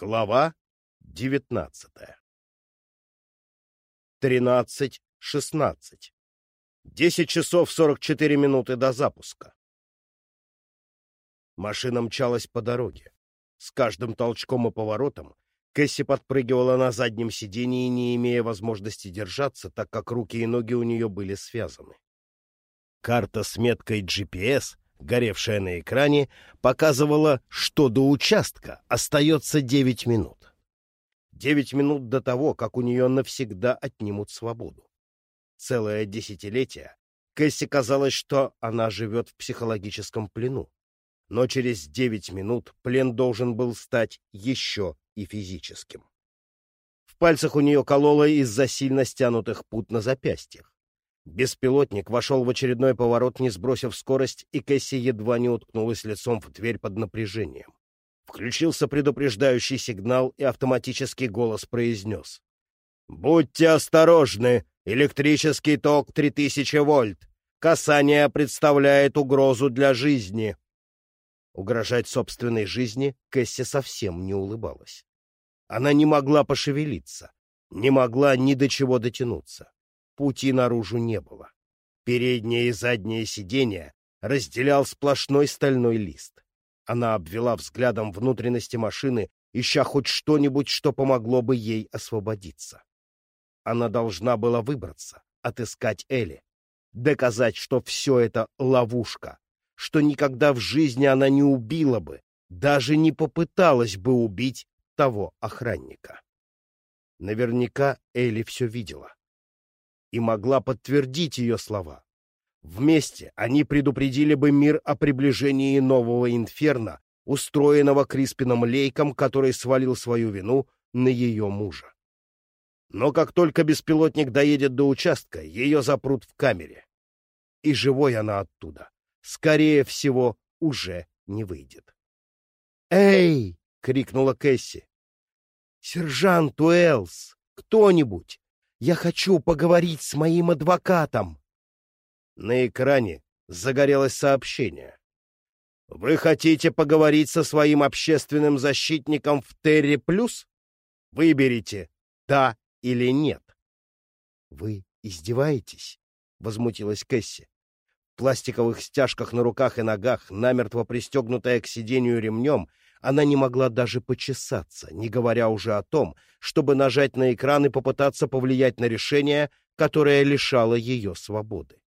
Глава девятнадцатая. Тринадцать шестнадцать. Десять часов сорок четыре минуты до запуска. Машина мчалась по дороге. С каждым толчком и поворотом Кэсси подпрыгивала на заднем сидении, не имея возможности держаться, так как руки и ноги у нее были связаны. Карта с меткой GPS горевшая на экране, показывала, что до участка остается девять минут. Девять минут до того, как у нее навсегда отнимут свободу. Целое десятилетие Кэсси казалось, что она живет в психологическом плену. Но через девять минут плен должен был стать еще и физическим. В пальцах у нее кололо из-за сильно стянутых пут на запястьях. Беспилотник вошел в очередной поворот, не сбросив скорость, и Кэсси едва не уткнулась лицом в дверь под напряжением. Включился предупреждающий сигнал, и автоматический голос произнес. «Будьте осторожны! Электрический ток 3000 вольт! Касание представляет угрозу для жизни!» Угрожать собственной жизни Кэсси совсем не улыбалась. Она не могла пошевелиться, не могла ни до чего дотянуться пути наружу не было. Переднее и заднее сиденье разделял сплошной стальной лист. Она обвела взглядом внутренности машины, ища хоть что-нибудь, что помогло бы ей освободиться. Она должна была выбраться, отыскать Элли, доказать, что все это ловушка, что никогда в жизни она не убила бы, даже не попыталась бы убить того охранника. Наверняка Элли все видела и могла подтвердить ее слова. Вместе они предупредили бы мир о приближении нового инферно, устроенного Криспином Лейком, который свалил свою вину на ее мужа. Но как только беспилотник доедет до участка, ее запрут в камере. И живой она оттуда, скорее всего, уже не выйдет. «Эй!» — крикнула Кэсси. «Сержант Уэллс! Кто-нибудь! Я хочу поговорить с моим адвокатом. На экране загорелось сообщение. Вы хотите поговорить со своим общественным защитником в Терри Плюс? Выберите «да» или «нет». Вы издеваетесь? — возмутилась Кэсси. В пластиковых стяжках на руках и ногах, намертво пристегнутая к сиденью ремнем, она не могла даже почесаться, не говоря уже о том, чтобы нажать на экран и попытаться повлиять на решение, которое лишало ее свободы.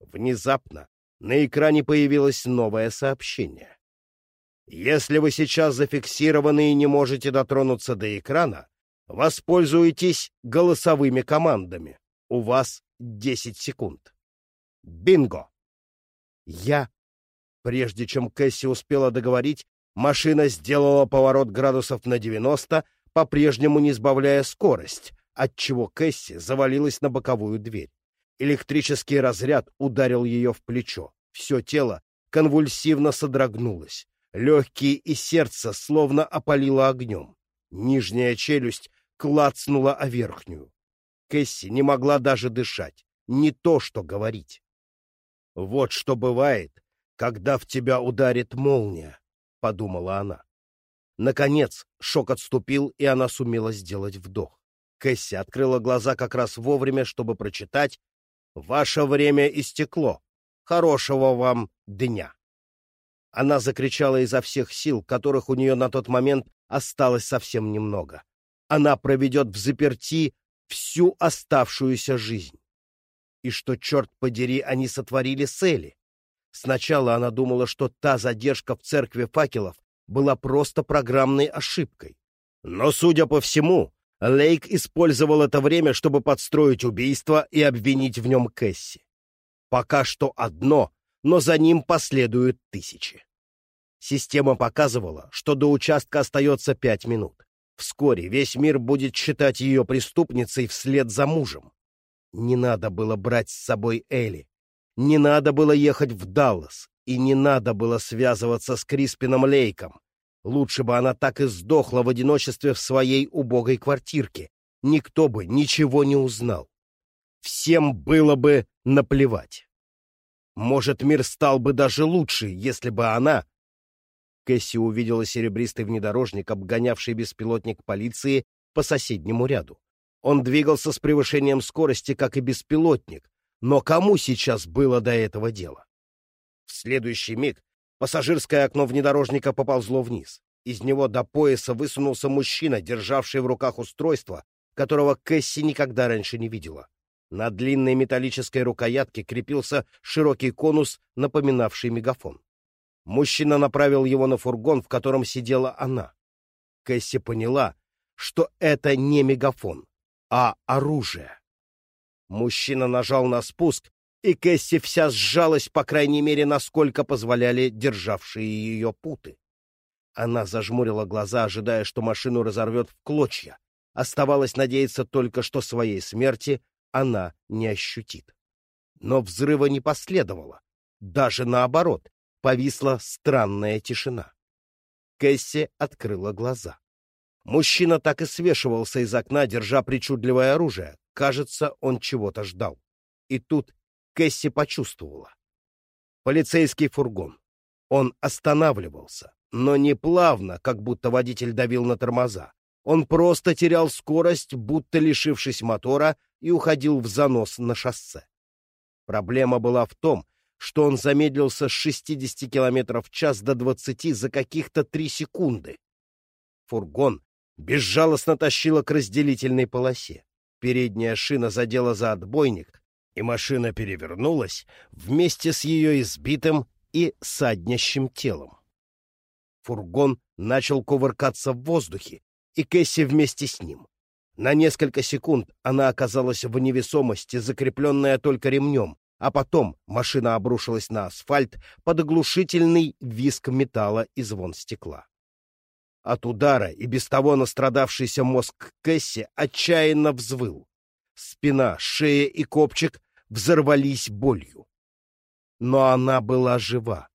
Внезапно на экране появилось новое сообщение. Если вы сейчас зафиксированы и не можете дотронуться до экрана, воспользуйтесь голосовыми командами. У вас 10 секунд. Бинго! Я, прежде чем Кэсси успела договорить, Машина сделала поворот градусов на 90, по-прежнему не сбавляя скорость, отчего Кэсси завалилась на боковую дверь. Электрический разряд ударил ее в плечо. Все тело конвульсивно содрогнулось. Легкие и сердце словно опалило огнем. Нижняя челюсть клацнула о верхнюю. Кэсси не могла даже дышать, не то что говорить. Вот что бывает, когда в тебя ударит молния. — подумала она. Наконец шок отступил, и она сумела сделать вдох. Кэсси открыла глаза как раз вовремя, чтобы прочитать «Ваше время истекло. Хорошего вам дня!» Она закричала изо всех сил, которых у нее на тот момент осталось совсем немного. Она проведет в заперти всю оставшуюся жизнь. И что, черт подери, они сотворили с Элли? Сначала она думала, что та задержка в церкви факелов была просто программной ошибкой. Но, судя по всему, Лейк использовал это время, чтобы подстроить убийство и обвинить в нем Кэсси. Пока что одно, но за ним последуют тысячи. Система показывала, что до участка остается пять минут. Вскоре весь мир будет считать ее преступницей вслед за мужем. Не надо было брать с собой Элли. Не надо было ехать в Даллас, и не надо было связываться с Криспином Лейком. Лучше бы она так и сдохла в одиночестве в своей убогой квартирке. Никто бы ничего не узнал. Всем было бы наплевать. Может, мир стал бы даже лучше, если бы она... Кэсси увидела серебристый внедорожник, обгонявший беспилотник полиции по соседнему ряду. Он двигался с превышением скорости, как и беспилотник, но кому сейчас было до этого дела? В следующий миг пассажирское окно внедорожника поползло вниз. Из него до пояса высунулся мужчина, державший в руках устройство, которого Кэсси никогда раньше не видела. На длинной металлической рукоятке крепился широкий конус, напоминавший мегафон. Мужчина направил его на фургон, в котором сидела она. Кэсси поняла, что это не мегафон, а оружие. Мужчина нажал на спуск, и Кэсси вся сжалась, по крайней мере, насколько позволяли державшие ее путы. Она зажмурила глаза, ожидая, что машину разорвет в клочья. Оставалось надеяться только, что своей смерти она не ощутит. Но взрыва не последовало. Даже наоборот, повисла странная тишина. Кэсси открыла глаза. Мужчина так и свешивался из окна, держа причудливое оружие. Кажется, он чего-то ждал. И тут Кэсси почувствовала. Полицейский фургон. Он останавливался, но не плавно, как будто водитель давил на тормоза. Он просто терял скорость, будто лишившись мотора, и уходил в занос на шоссе. Проблема была в том, что он замедлился с 60 км в час до 20 за каких-то 3 секунды. Фургон безжалостно тащила к разделительной полосе. Передняя шина задела за отбойник, и машина перевернулась вместе с ее избитым и саднящим телом. Фургон начал кувыркаться в воздухе, и Кэсси вместе с ним. На несколько секунд она оказалась в невесомости, закрепленная только ремнем, а потом машина обрушилась на асфальт под оглушительный визг металла и звон стекла. От удара и без того настрадавшийся мозг Кэсси отчаянно взвыл. Спина, шея и копчик взорвались болью. Но она была жива.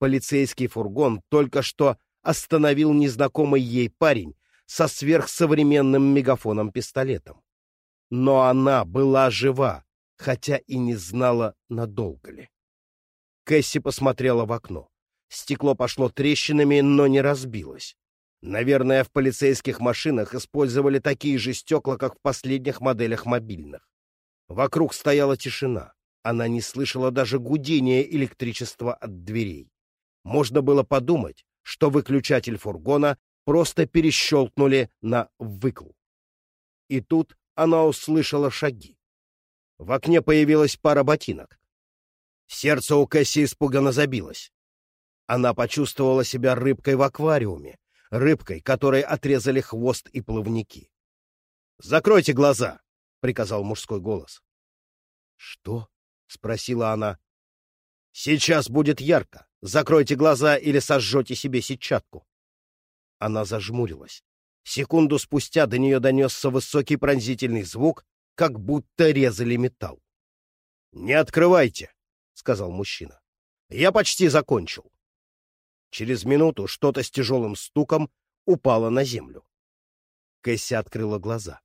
Полицейский фургон только что остановил незнакомый ей парень со сверхсовременным мегафоном-пистолетом. Но она была жива, хотя и не знала, надолго ли. Кэсси посмотрела в окно. Стекло пошло трещинами, но не разбилось. Наверное, в полицейских машинах использовали такие же стекла, как в последних моделях мобильных. Вокруг стояла тишина. Она не слышала даже гудения электричества от дверей. Можно было подумать, что выключатель фургона просто перещелкнули на выкл. И тут она услышала шаги. В окне появилась пара ботинок. Сердце у Кэсси испуганно забилось. Она почувствовала себя рыбкой в аквариуме, рыбкой, которой отрезали хвост и плавники. «Закройте глаза!» — приказал мужской голос. «Что?» — спросила она. «Сейчас будет ярко. Закройте глаза или сожжете себе сетчатку». Она зажмурилась. Секунду спустя до нее донесся высокий пронзительный звук, как будто резали металл. «Не открывайте!» — сказал мужчина. «Я почти закончил». Через минуту что-то с тяжелым стуком упало на землю. Кэсси открыла глаза.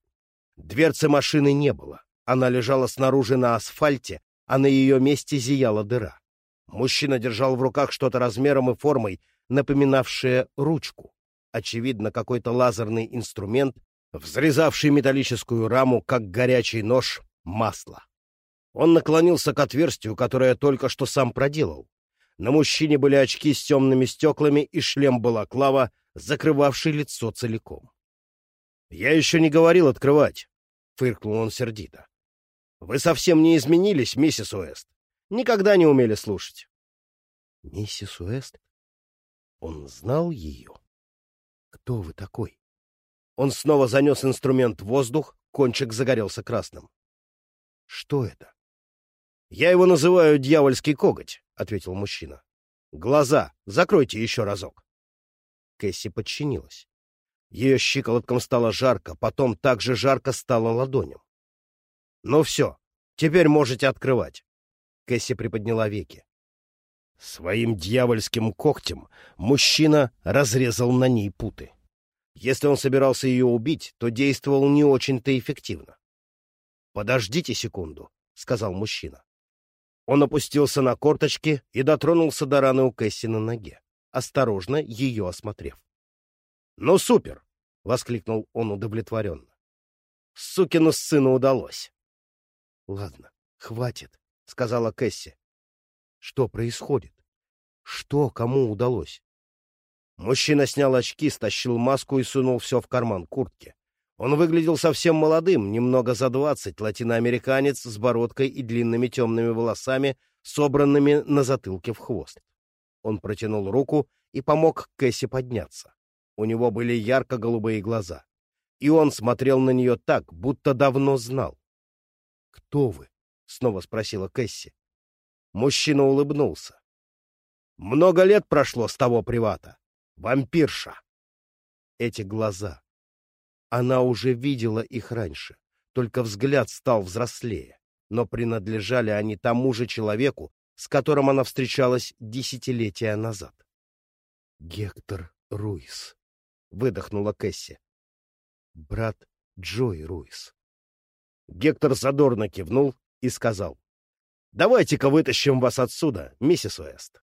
Дверцы машины не было. Она лежала снаружи на асфальте, а на ее месте зияла дыра. Мужчина держал в руках что-то размером и формой, напоминавшее ручку. Очевидно, какой-то лазерный инструмент, взрезавший металлическую раму, как горячий нож, масло. Он наклонился к отверстию, которое только что сам проделал. На мужчине были очки с темными стеклами и шлем-балаклава, закрывавший лицо целиком. — Я еще не говорил открывать, — фыркнул он сердито. — Вы совсем не изменились, миссис Уэст. Никогда не умели слушать. — Миссис Уэст? Он знал ее? Кто вы такой? Он снова занес инструмент в воздух, кончик загорелся красным. — Что это? — Я его называю дьявольский коготь, — ответил мужчина. — Глаза закройте еще разок. Кэсси подчинилась. Ее щиколоткам стало жарко, потом так же жарко стало ладоням. — Ну все, теперь можете открывать. Кэсси приподняла веки. Своим дьявольским когтем мужчина разрезал на ней путы. Если он собирался ее убить, то действовал не очень-то эффективно. «Подождите секунду», — сказал мужчина. Он опустился на корточки и дотронулся до раны у Кэсси на ноге. осторожно ее осмотрев. «Ну, супер!» — воскликнул он удовлетворенно. «Сукину сыну удалось!» «Ладно, хватит», — сказала Кэсси. «Что происходит? Что кому удалось?» Мужчина снял очки, стащил маску и сунул все в карман куртки. Он выглядел совсем молодым, немного за двадцать, латиноамериканец с бородкой и длинными темными волосами, собранными на затылке в хвост. Он протянул руку и помог Кэсси подняться. У него были ярко-голубые глаза. И он смотрел на нее так, будто давно знал. «Кто вы?» — снова спросила Кэсси. Мужчина улыбнулся. «Много лет прошло с того привата. Вампирша!» Эти глаза. Она уже видела их раньше, только взгляд стал взрослее, но принадлежали они тому же человеку, с которым она встречалась десятилетия назад. «Гектор Руис», — выдохнула Кэсси. «Брат Джой Руис». Гектор задорно кивнул и сказал. «Давайте-ка вытащим вас отсюда, миссис Уэст».